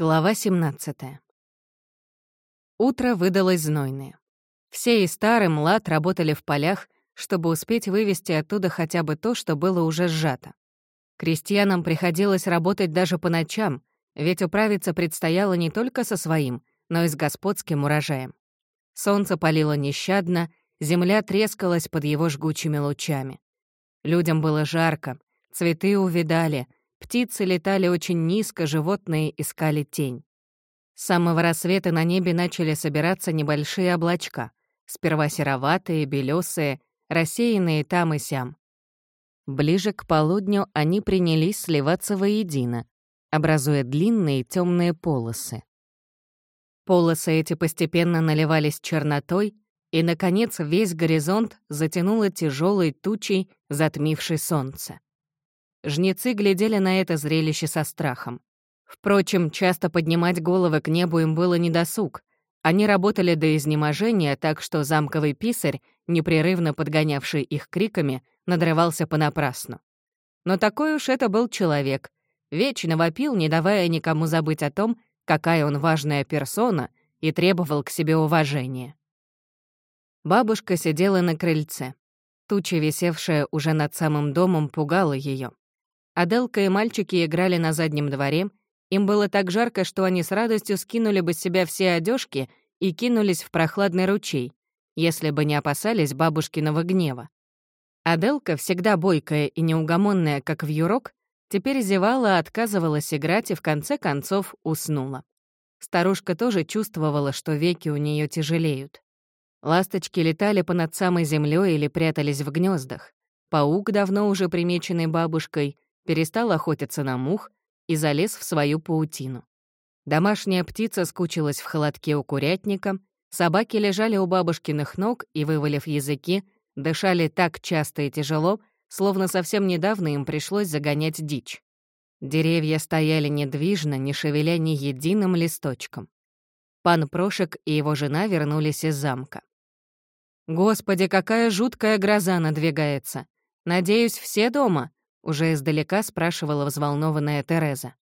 Глава 17. Утро выдалось знойное. Все и старый, млад работали в полях, чтобы успеть вывести оттуда хотя бы то, что было уже сжато. Крестьянам приходилось работать даже по ночам, ведь управиться предстояло не только со своим, но и с господским урожаем. Солнце палило нещадно, земля трескалась под его жгучими лучами. Людям было жарко, цветы увидали — Птицы летали очень низко, животные искали тень. С самого рассвета на небе начали собираться небольшие облачка, сперва сероватые, белесые, рассеянные там и сям. Ближе к полудню они принялись сливаться воедино, образуя длинные темные полосы. Полосы эти постепенно наливались чернотой, и, наконец, весь горизонт затянуло тяжелой тучей, затмившей солнце. Жнецы глядели на это зрелище со страхом. Впрочем, часто поднимать головы к небу им было недосуг. Они работали до изнеможения, так что замковый писарь, непрерывно подгонявший их криками, надрывался понапрасну. Но такой уж это был человек. Вечно вопил, не давая никому забыть о том, какая он важная персона, и требовал к себе уважения. Бабушка сидела на крыльце. Туча, висевшая уже над самым домом, пугала ее. Аделка и мальчики играли на заднем дворе. Им было так жарко, что они с радостью скинули бы с себя все одежки и кинулись в прохладный ручей, если бы не опасались бабушкиного гнева. Аделка, всегда бойкая и неугомонная, как вьюрок, теперь зевала, отказывалась играть и в конце концов уснула. Старушка тоже чувствовала, что веки у нее тяжелеют. Ласточки летали понад самой землей или прятались в гнездах. Паук, давно уже примеченный бабушкой, перестал охотиться на мух и залез в свою паутину. Домашняя птица скучилась в холодке у курятника, собаки лежали у бабушкиных ног и, вывалив языки, дышали так часто и тяжело, словно совсем недавно им пришлось загонять дичь. Деревья стояли недвижно, не шевеля ни единым листочком. Пан Прошек и его жена вернулись из замка. «Господи, какая жуткая гроза надвигается! Надеюсь, все дома?» Уже издалека спрашивала взволнованная Тереза.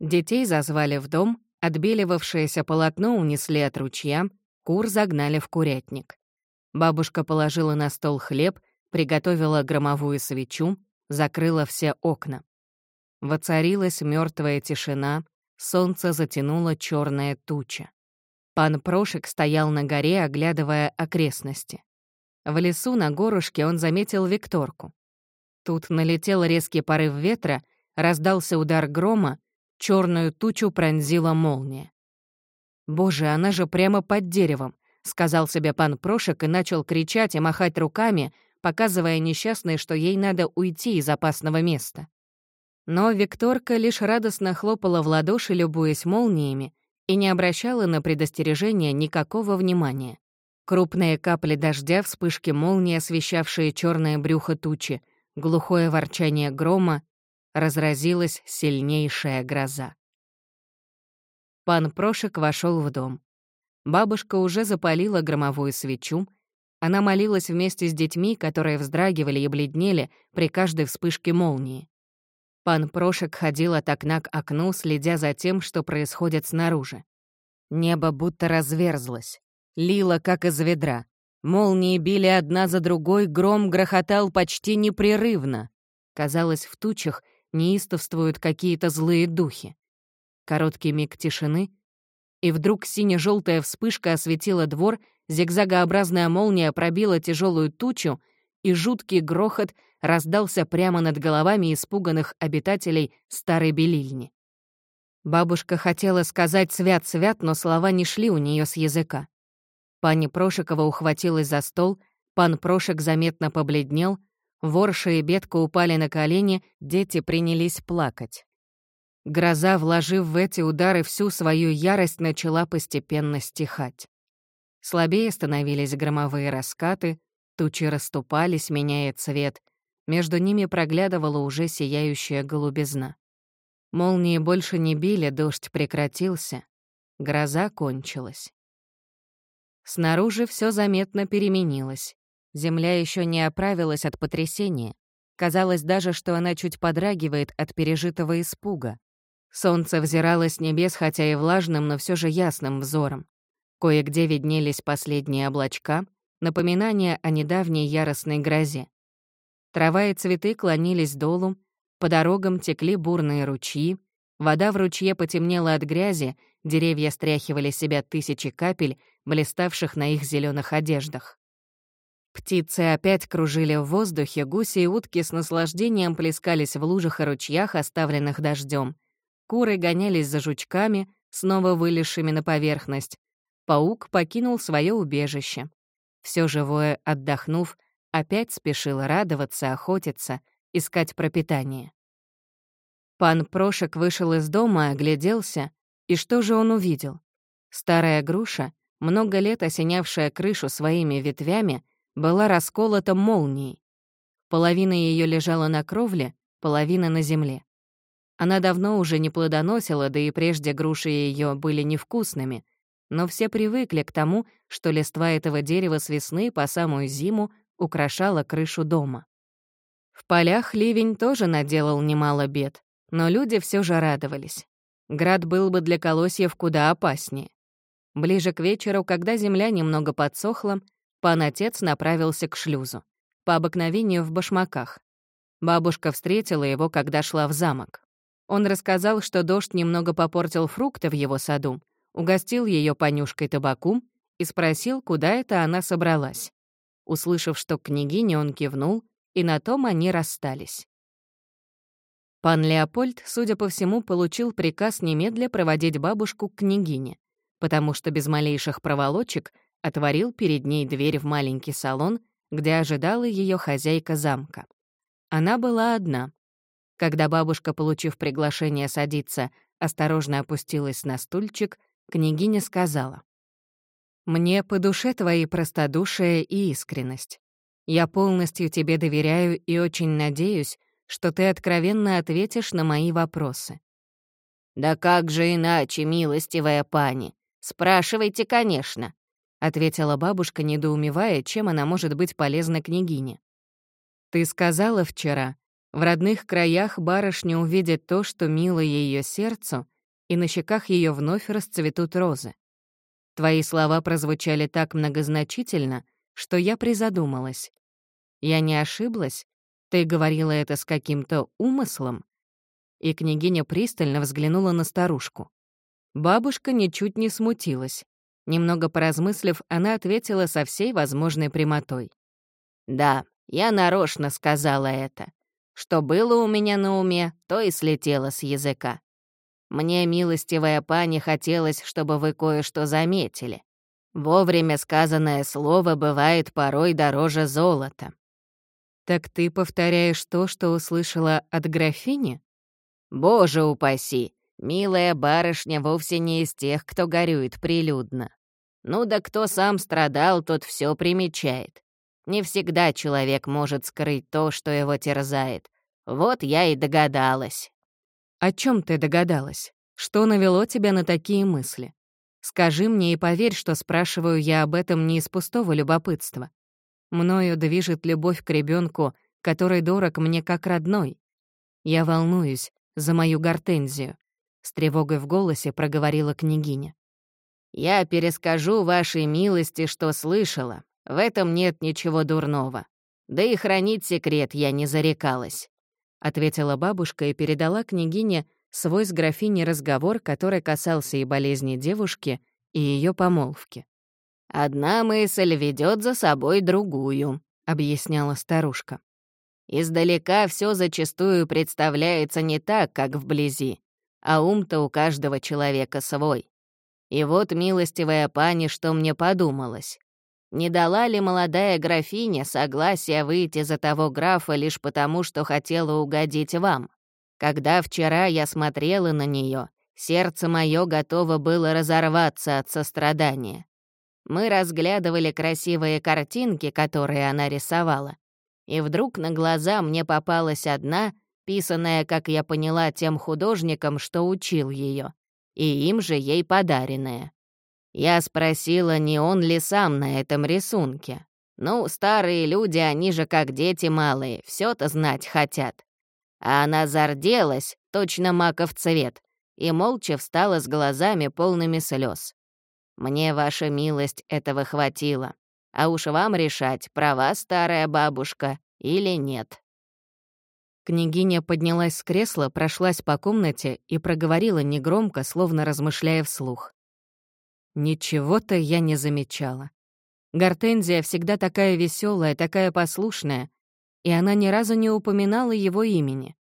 Детей зазвали в дом, отбеливавшееся полотно унесли от ручья, кур загнали в курятник. Бабушка положила на стол хлеб, приготовила громовую свечу, закрыла все окна. Воцарилась мертвая тишина, солнце затянуло черная туча. Пан Прошек стоял на горе, оглядывая окрестности. В лесу на горушке он заметил Викторку. Тут налетел резкий порыв ветра, раздался удар грома, черную тучу пронзила молния. «Боже, она же прямо под деревом», — сказал себе пан Прошек и начал кричать и махать руками, показывая несчастной, что ей надо уйти из опасного места. Но Викторка лишь радостно хлопала в ладоши, любуясь молниями, и не обращала на предостережение никакого внимания. Крупные капли дождя, вспышки молнии, освещавшие черное брюхо тучи, глухое ворчание грома, разразилась сильнейшая гроза. Пан Прошек вошел в дом. Бабушка уже запалила громовую свечу. Она молилась вместе с детьми, которые вздрагивали и бледнели при каждой вспышке молнии. Пан Прошек ходил от окна к окну, следя за тем, что происходит снаружи. Небо будто разверзлось, лило, как из ведра. Молнии били одна за другой, гром грохотал почти непрерывно. Казалось, в тучах неистовствуют какие-то злые духи. Короткий миг тишины, и вдруг сине желтая вспышка осветила двор, зигзагообразная молния пробила тяжелую тучу, и жуткий грохот раздался прямо над головами испуганных обитателей старой белильни. Бабушка хотела сказать «свят-свят», но слова не шли у нее с языка. Пани Прошикова ухватилась за стол, пан Прошек заметно побледнел, ворша и бедка упали на колени, дети принялись плакать. Гроза, вложив в эти удары всю свою ярость, начала постепенно стихать. Слабее становились громовые раскаты, тучи расступались, меняя цвет. Между ними проглядывала уже сияющая голубизна. Молнии больше не били, дождь прекратился. Гроза кончилась. Снаружи все заметно переменилось. Земля еще не оправилась от потрясения. Казалось даже, что она чуть подрагивает от пережитого испуга. Солнце взирало с небес, хотя и влажным, но все же ясным взором. Кое-где виднелись последние облачка, напоминания о недавней яростной грозе. Трава и цветы клонились долу, по дорогам текли бурные ручьи, вода в ручье потемнела от грязи, деревья стряхивали себя тысячи капель, блиставших на их зеленых одеждах. Птицы опять кружили в воздухе, гуси и утки с наслаждением плескались в лужах и ручьях, оставленных дождем. Куры гонялись за жучками, снова вылезшими на поверхность. Паук покинул свое убежище. Все живое, отдохнув, опять спешил радоваться, охотиться, искать пропитание. Пан Прошек вышел из дома, огляделся, и что же он увидел? Старая груша, много лет осенявшая крышу своими ветвями, была расколота молнией. Половина ее лежала на кровле, половина на земле. Она давно уже не плодоносила, да и прежде груши ее были невкусными, но все привыкли к тому, что листва этого дерева с весны по самую зиму украшала крышу дома. В полях ливень тоже наделал немало бед, но люди все же радовались. Град был бы для колосьев куда опаснее. Ближе к вечеру, когда земля немного подсохла, пан-отец направился к шлюзу, по обыкновению в башмаках. Бабушка встретила его, когда шла в замок. Он рассказал, что дождь немного попортил фрукты в его саду, угостил ее понюшкой табаку и спросил, куда это она собралась. Услышав, что к княгине, он кивнул, и на том они расстались. Пан Леопольд, судя по всему, получил приказ немедля проводить бабушку к княгине, потому что без малейших проволочек отворил перед ней дверь в маленький салон, где ожидала ее хозяйка замка. Она была одна. Когда бабушка, получив приглашение садиться, осторожно опустилась на стульчик, княгиня сказала. «Мне по душе твои простодушие и искренность. Я полностью тебе доверяю и очень надеюсь, что ты откровенно ответишь на мои вопросы». «Да как же иначе, милостивая пани? Спрашивайте, конечно», — ответила бабушка, недоумевая, чем она может быть полезна княгине. «Ты сказала вчера, в родных краях барышня увидит то, что мило ее сердцу, и на щеках ее вновь расцветут розы. Твои слова прозвучали так многозначительно, что я призадумалась. Я не ошиблась? Ты говорила это с каким-то умыслом?» И княгиня пристально взглянула на старушку. Бабушка ничуть не смутилась. Немного поразмыслив, она ответила со всей возможной прямотой. «Да, я нарочно сказала это. Что было у меня на уме, то и слетело с языка. Мне, милостивая пани, хотелось, чтобы вы кое-что заметили. Вовремя сказанное слово бывает порой дороже золота». «Так ты повторяешь то, что услышала от графини?» «Боже упаси! Милая барышня вовсе не из тех, кто горюет прилюдно. Ну да кто сам страдал, тот все примечает. Не всегда человек может скрыть то, что его терзает. Вот я и догадалась. О чем ты догадалась? Что навело тебя на такие мысли? Скажи мне и поверь, что спрашиваю я об этом не из пустого любопытства. Мною движет любовь к ребенку, который дорог мне как родной. Я волнуюсь за мою гортензию. С тревогой в голосе проговорила княгиня. «Я перескажу вашей милости, что слышала. В этом нет ничего дурного. Да и хранить секрет я не зарекалась. — ответила бабушка и передала княгине свой с графиней разговор, который касался и болезни девушки, и ее помолвки. «Одна мысль ведет за собой другую», — объясняла старушка. «Издалека все зачастую представляется не так, как вблизи, а ум-то у каждого человека свой. И вот, милостивая пани, что мне подумалось. Не дала ли молодая графиня согласия выйти за того графа лишь потому, что хотела угодить вам? Когда вчера я смотрела на нее, сердце мое готово было разорваться от сострадания. Мы разглядывали красивые картинки, которые она рисовала, и вдруг на глаза мне попалась одна, писанная, как я поняла, тем художником, что учил ее, и им же ей подаренная. Я спросила, не он ли сам на этом рисунке. Ну, старые люди, они же как дети малые, все то знать хотят. А она зарделась, точно маков цвет, и молча встала с глазами полными слез. «Мне, ваша милость, этого хватило. А уж вам решать, права старая бабушка или нет». Княгиня поднялась с кресла, прошлась по комнате и проговорила негромко, словно размышляя вслух. «Ничего-то я не замечала. Гортензия всегда такая веселая, такая послушная, и она ни разу не упоминала его имени.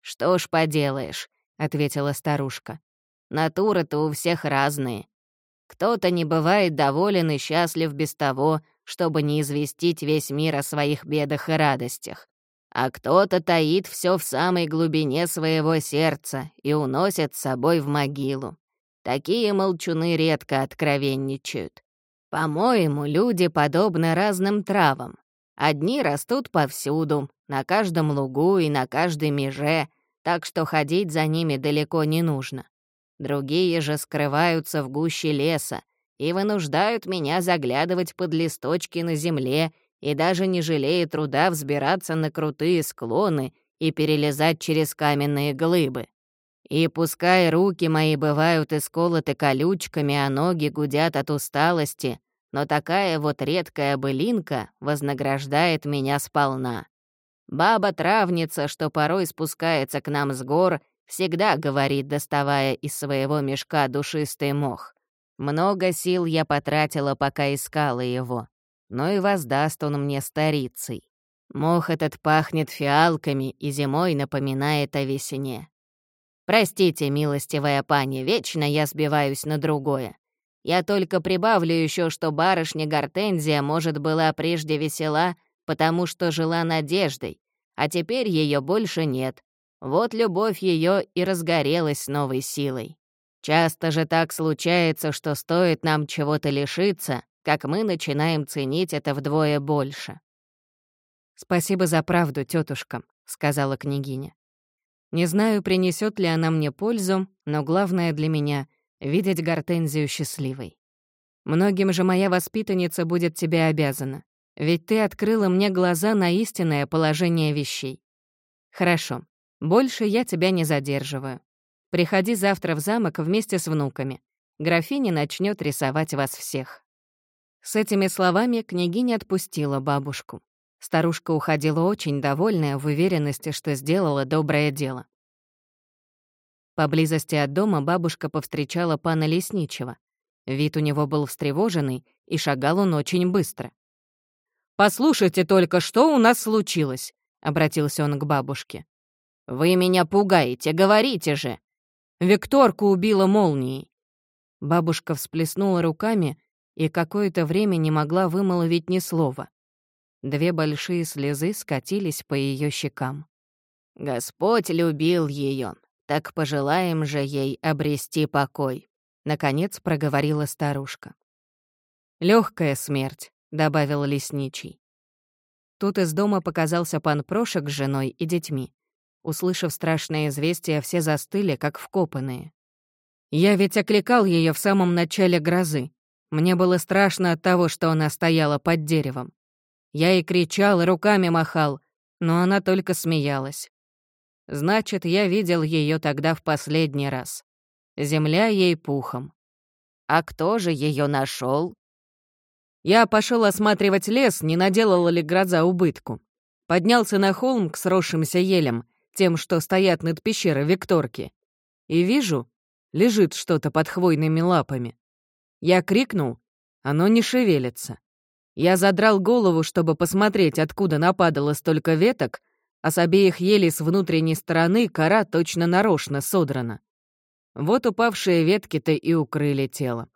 «Что ж поделаешь», — ответила старушка. «Натуры-то у всех разные. Кто-то не бывает доволен и счастлив без того, чтобы не известить весь мир о своих бедах и радостях. А кто-то таит все в самой глубине своего сердца и уносит с собой в могилу. Такие молчуны редко откровенничают. По-моему, люди подобны разным травам. Одни растут повсюду, на каждом лугу и на каждой меже, так что ходить за ними далеко не нужно. Другие же скрываются в гуще леса и вынуждают меня заглядывать под листочки на земле и даже не жалея труда взбираться на крутые склоны и перелезать через каменные глыбы. И пускай руки мои бывают исколоты колючками, а ноги гудят от усталости, но такая вот редкая былинка вознаграждает меня сполна. Баба-травница, что порой спускается к нам с гор, всегда говорит, доставая из своего мешка душистый мох. Много сил я потратила, пока искала его. Но и воздаст он мне старицей. Мох этот пахнет фиалками и зимой напоминает о весне. Простите, милостивая пани, вечно я сбиваюсь на другое. Я только прибавлю еще, что барышня Гортензия, может, была прежде весела, потому что жила надеждой, а теперь ее больше нет. Вот любовь ее и разгорелась новой силой. Часто же так случается, что стоит нам чего-то лишиться, как мы начинаем ценить это вдвое больше. «Спасибо за правду, тетушка, сказала княгиня. «Не знаю, принесет ли она мне пользу, но главное для меня — видеть Гортензию счастливой. Многим же моя воспитанница будет тебе обязана. Ведь ты открыла мне глаза на истинное положение вещей. Хорошо, больше я тебя не задерживаю. Приходи завтра в замок вместе с внуками. Графиня начнет рисовать вас всех». С этими словами княгиня отпустила бабушку. Старушка уходила очень довольная в уверенности, что сделала доброе дело. Поблизости от дома бабушка повстречала пана Лесничего. Вид у него был встревоженный, и шагал он очень быстро. «Послушайте только, что у нас случилось», — обратился он к бабушке. «Вы меня пугаете, говорите же!» «Викторку убила молнией». Бабушка всплеснула руками и какое-то время не могла вымолвить ни слова. Две большие слезы скатились по ее щекам. «Господь любил ее, так пожелаем же ей обрести покой», — наконец проговорила старушка. Легкая смерть, — добавил лесничий. Тут из дома показался пан Прошек с женой и детьми. Услышав страшное известие, все застыли, как вкопанные. «Я ведь окликал ее в самом начале грозы. Мне было страшно от того, что она стояла под деревом. Я и кричал, и руками махал, но она только смеялась. Значит, я видел ее тогда в последний раз. Земля ей пухом. А кто же ее нашел? Я пошел осматривать лес, не наделала ли гроза убытку. Поднялся на холм к сросшимся елям, тем, что стоят над пещерой Викторки. И вижу, лежит что-то под хвойными лапами. Я крикнул, оно не шевелится. Я задрал голову, чтобы посмотреть, откуда нападало столько веток, а с обеих елей с внутренней стороны кора точно нарочно содрана. Вот упавшие ветки-то и укрыли тело.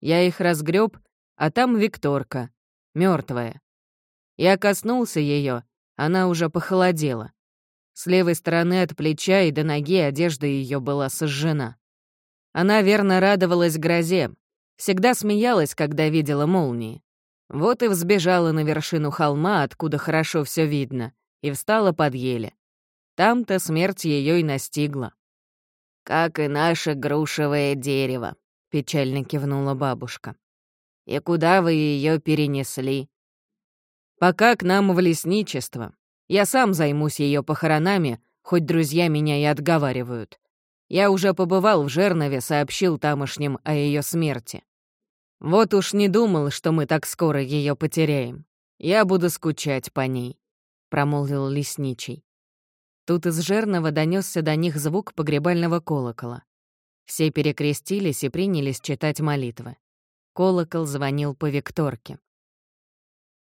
Я их разгреб а там Викторка, мертвая. Я коснулся ее, она уже похолодела. С левой стороны от плеча и до ноги одежда ее была сожжена. Она верно радовалась грозе, всегда смеялась, когда видела молнии. Вот и взбежала на вершину холма, откуда хорошо все видно, и встала под еле. Там-то смерть ее и настигла. «Как и наше грушевое дерево», — печально кивнула бабушка. И куда вы ее перенесли?» «Пока к нам в лесничество. Я сам займусь ее похоронами, хоть друзья меня и отговаривают. Я уже побывал в Жернове, сообщил тамошним о ее смерти. Вот уж не думал, что мы так скоро ее потеряем. Я буду скучать по ней», — промолвил лесничий. Тут из Жернова донесся до них звук погребального колокола. Все перекрестились и принялись читать молитвы. Колокол звонил по Викторке.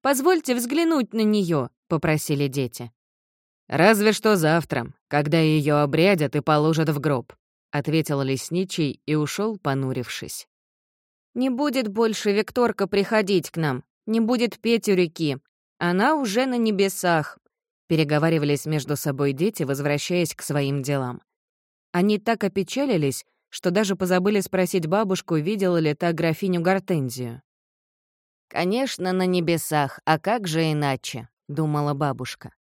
«Позвольте взглянуть на нее, попросили дети. «Разве что завтра, когда ее обрядят и положат в гроб», — ответил лесничий и ушел, понурившись. «Не будет больше Викторка приходить к нам, не будет петь у реки. Она уже на небесах», — переговаривались между собой дети, возвращаясь к своим делам. Они так опечалились, что даже позабыли спросить бабушку, видела ли та графиню Гортензию. «Конечно, на небесах, а как же иначе?» — думала бабушка.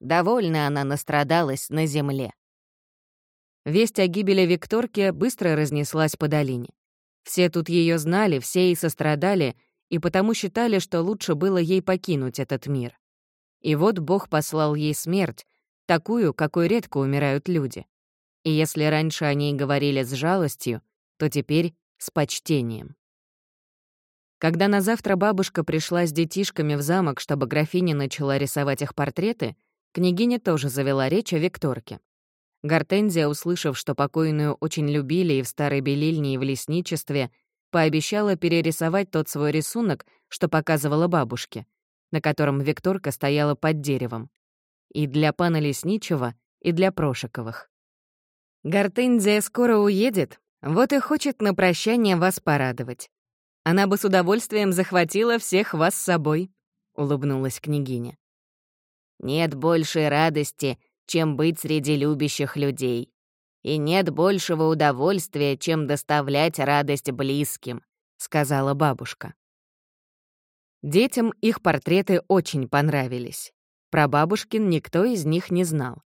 Довольно она настрадалась на земле. Весть о гибели Викторки быстро разнеслась по долине. Все тут ее знали, все и сострадали, и потому считали, что лучше было ей покинуть этот мир. И вот Бог послал ей смерть, такую, какой редко умирают люди. И если раньше о ней говорили с жалостью, то теперь с почтением. Когда на завтра бабушка пришла с детишками в замок, чтобы графиня начала рисовать их портреты, Княгиня тоже завела речь о Викторке. Гортензия, услышав, что покойную очень любили и в старой белильне, и в лесничестве, пообещала перерисовать тот свой рисунок, что показывала бабушке, на котором Викторка стояла под деревом. И для пана Лесничего, и для Прошиковых. «Гортензия скоро уедет, вот и хочет на прощание вас порадовать. Она бы с удовольствием захватила всех вас с собой», — улыбнулась княгиня. Нет большей радости, чем быть среди любящих людей. И нет большего удовольствия, чем доставлять радость близким», — сказала бабушка. Детям их портреты очень понравились. Про бабушкин никто из них не знал.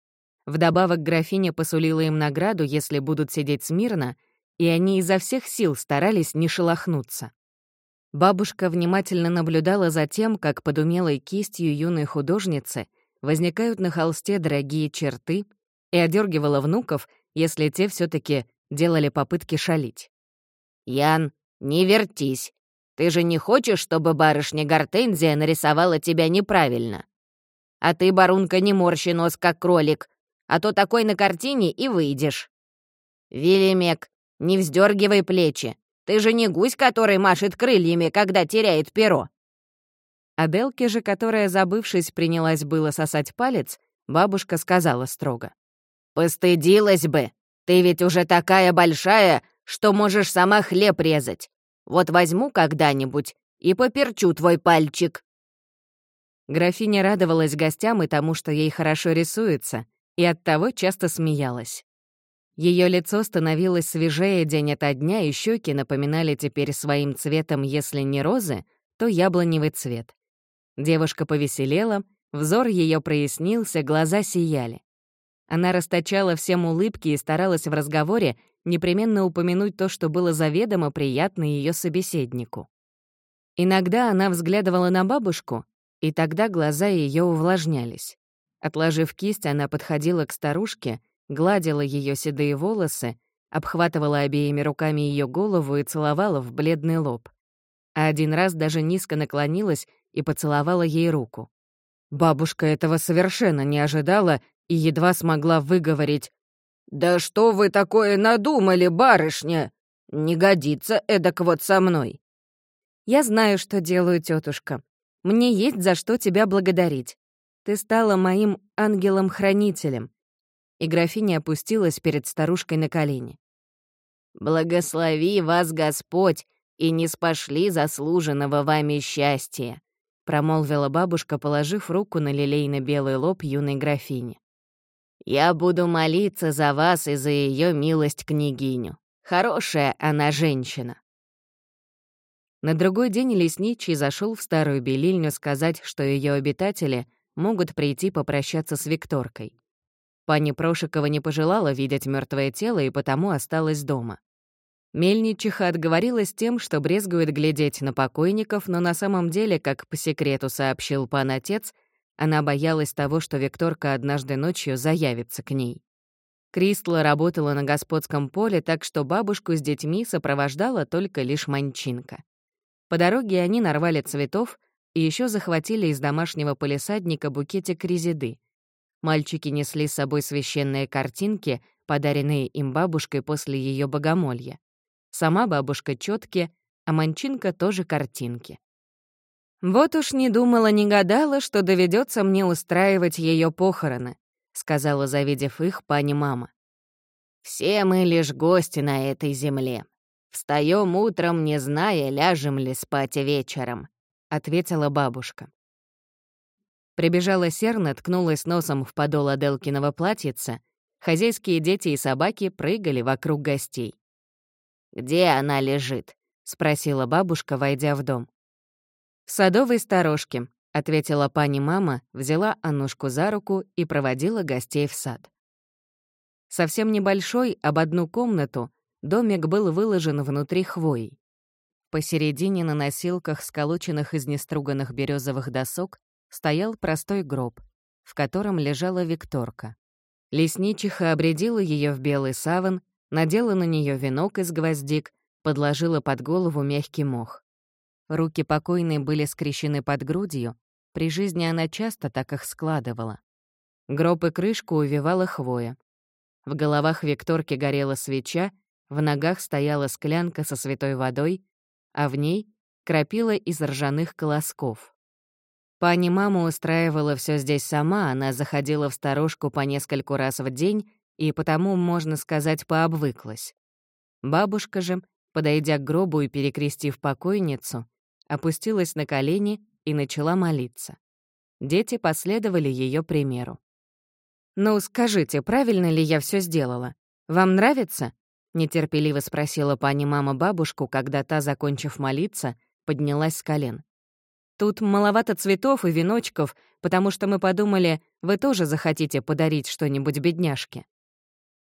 Вдобавок графиня посулила им награду, если будут сидеть смирно, и они изо всех сил старались не шелохнуться. Бабушка внимательно наблюдала за тем, как под умелой кистью юной художницы возникают на холсте дорогие черты, и одергивала внуков, если те все таки делали попытки шалить. «Ян, не вертись. Ты же не хочешь, чтобы барышня Гортензия нарисовала тебя неправильно? А ты, барунка, не морщи нос, как кролик, а то такой на картине и выйдешь. Велимек, не вздергивай плечи. Ты же не гусь, который машет крыльями, когда теряет перо. Аделке же, которая, забывшись, принялась было сосать палец, бабушка сказала строго. «Постыдилась бы! Ты ведь уже такая большая, что можешь сама хлеб резать. Вот возьму когда-нибудь и поперчу твой пальчик». Графиня радовалась гостям и тому, что ей хорошо рисуется, и оттого часто смеялась. Ее лицо становилось свежее день ото дня, и щеки напоминали теперь своим цветом, если не розы, то яблоневый цвет. Девушка повеселела, взор ее прояснился, глаза сияли. Она расточала всем улыбки и старалась в разговоре непременно упомянуть то, что было заведомо приятно ее собеседнику. Иногда она взглядывала на бабушку, и тогда глаза ее увлажнялись. Отложив кисть, она подходила к старушке гладила ее седые волосы, обхватывала обеими руками ее голову и целовала в бледный лоб. А один раз даже низко наклонилась и поцеловала ей руку. Бабушка этого совершенно не ожидала и едва смогла выговорить «Да что вы такое надумали, барышня? Не годится эдак вот со мной». «Я знаю, что делаю, тетушка. Мне есть за что тебя благодарить. Ты стала моим ангелом-хранителем и графиня опустилась перед старушкой на колени. «Благослови вас Господь, и не спошли заслуженного вами счастья», промолвила бабушка, положив руку на лилейно-белый лоб юной графини. «Я буду молиться за вас и за ее милость княгиню. Хорошая она женщина». На другой день лесничий зашел в старую белильню сказать, что ее обитатели могут прийти попрощаться с Викторкой. Пани Прошикова не пожелала видеть мертвое тело и потому осталась дома. Мельничиха отговорилась тем, что брезгует глядеть на покойников, но на самом деле, как по секрету сообщил пан отец, она боялась того, что Викторка однажды ночью заявится к ней. Кристла работала на господском поле, так что бабушку с детьми сопровождала только лишь манчинка. По дороге они нарвали цветов и еще захватили из домашнего полисадника букетик резиды. Мальчики несли с собой священные картинки, подаренные им бабушкой после ее богомолья. Сама бабушка — чётки, а манчинка тоже картинки. «Вот уж не думала, не гадала, что доведется мне устраивать ее похороны», — сказала, завидев их, пани-мама. «Все мы лишь гости на этой земле. Встаем утром, не зная, ляжем ли спать вечером», — ответила бабушка. Прибежала Серна, ткнулась носом в подол Аделкиного платьица. Хозяйские дети и собаки прыгали вокруг гостей. «Где она лежит?» — спросила бабушка, войдя в дом. «В садовой сторожке», — ответила пани-мама, взяла Аннушку за руку и проводила гостей в сад. Совсем небольшой, об одну комнату, домик был выложен внутри хвоей. Посередине на носилках, сколоченных из неструганных березовых досок, стоял простой гроб, в котором лежала Викторка. Лесничиха обредила ее в белый саван, надела на нее венок из гвоздик, подложила под голову мягкий мох. Руки покойной были скрещены под грудью, при жизни она часто так их складывала. Гроб и крышку увивала хвоя. В головах Викторки горела свеча, в ногах стояла склянка со святой водой, а в ней — крапила из ржаных колосков. Пани мама устраивала все здесь сама, она заходила в сторожку по нескольку раз в день и потому, можно сказать, пообвыклась. Бабушка же, подойдя к гробу и перекрестив покойницу, опустилась на колени и начала молиться. Дети последовали ее примеру. «Ну, скажите, правильно ли я все сделала? Вам нравится?» — нетерпеливо спросила пани мама бабушку, когда та, закончив молиться, поднялась с колен. «Тут маловато цветов и веночков, потому что мы подумали, вы тоже захотите подарить что-нибудь бедняжке».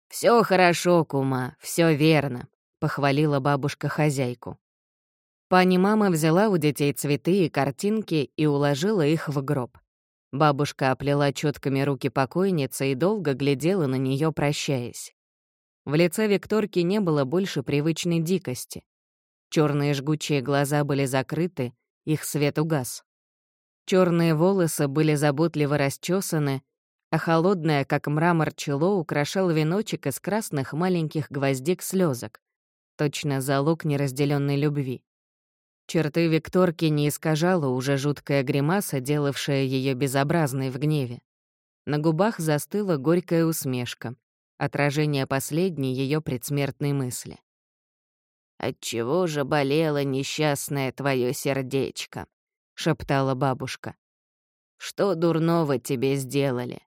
Все хорошо, кума, все верно», — похвалила бабушка хозяйку. Пани мама взяла у детей цветы и картинки и уложила их в гроб. Бабушка оплела четками руки покойницы и долго глядела на нее, прощаясь. В лице Викторки не было больше привычной дикости. Черные жгучие глаза были закрыты, их свет угас. Черные волосы были заботливо расчесаны, а холодное, как мрамор, чело украшал веночек из красных маленьких гвоздик слезок, точно залог неразделенной любви. Черты Викторки не искажала уже жуткая гримаса, делавшая ее безобразной в гневе. На губах застыла горькая усмешка, отражение последней ее предсмертной мысли. «Отчего же болело несчастное твое сердечко?» — шептала бабушка. «Что дурного тебе сделали?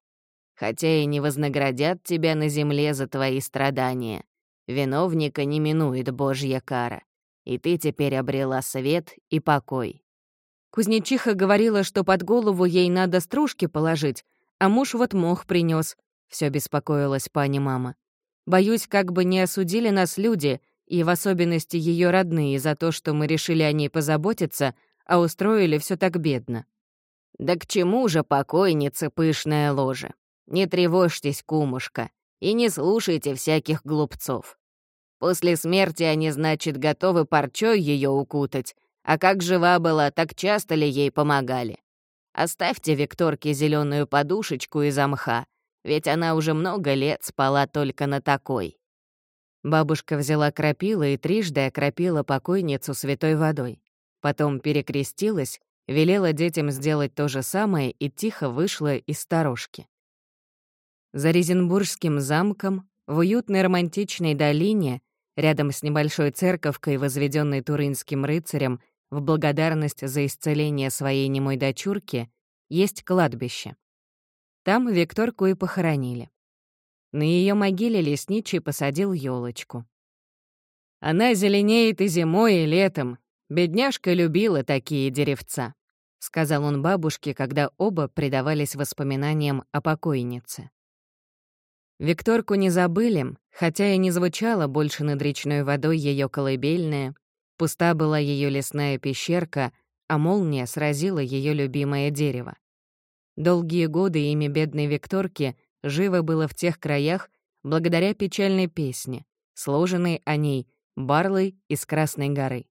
Хотя и не вознаградят тебя на земле за твои страдания, виновника не минует Божья кара и ты теперь обрела свет и покой». Кузнечиха говорила, что под голову ей надо стружки положить, а муж вот мох принес. Все беспокоилась пани мама. Боюсь, как бы не осудили нас люди, и в особенности ее родные, за то, что мы решили о ней позаботиться, а устроили все так бедно. «Да к чему же покойнице пышное ложе? Не тревожьтесь, кумушка, и не слушайте всяких глупцов. После смерти они, значит, готовы парчой ее укутать, а как жива была, так часто ли ей помогали? Оставьте Викторке зеленую подушечку из мха, ведь она уже много лет спала только на такой. Бабушка взяла крапила и трижды окропила покойницу святой водой. Потом перекрестилась, велела детям сделать то же самое и тихо вышла из сторожки. За Резенбургским замком, в уютной романтичной долине, Рядом с небольшой церковкой, возведенной туринским рыцарем в благодарность за исцеление своей немой дочурки, есть кладбище. Там Викторку и похоронили. На ее могиле лесничий посадил елочку. Она зеленеет и зимой, и летом. Бедняжка любила такие деревца, сказал он бабушке, когда оба предавались воспоминаниям о покойнице. Викторку не забыли, хотя и не звучала больше над речной водой ее колыбельная, пуста была ее лесная пещерка, а молния сразила ее любимое дерево. Долгие годы имя бедной Викторки живо было в тех краях, благодаря печальной песне, сложенной о ней Барлой из Красной горы.